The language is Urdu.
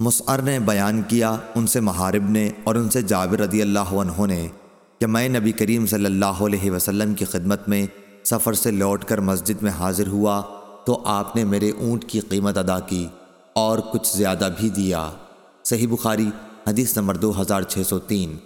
مسعر نے بیان کیا ان سے محارب نے اور ان سے جابر رضی اللہ عنہ نے کہ میں نبی کریم صلی اللہ علیہ وسلم کی خدمت میں سفر سے لوٹ کر مسجد میں حاضر ہوا تو آپ نے میرے اونٹ کی قیمت ادا کی اور کچھ زیادہ بھی دیا۔ صحیح بخاری، حدیث نمبر دو ہزار چھ سو تین۔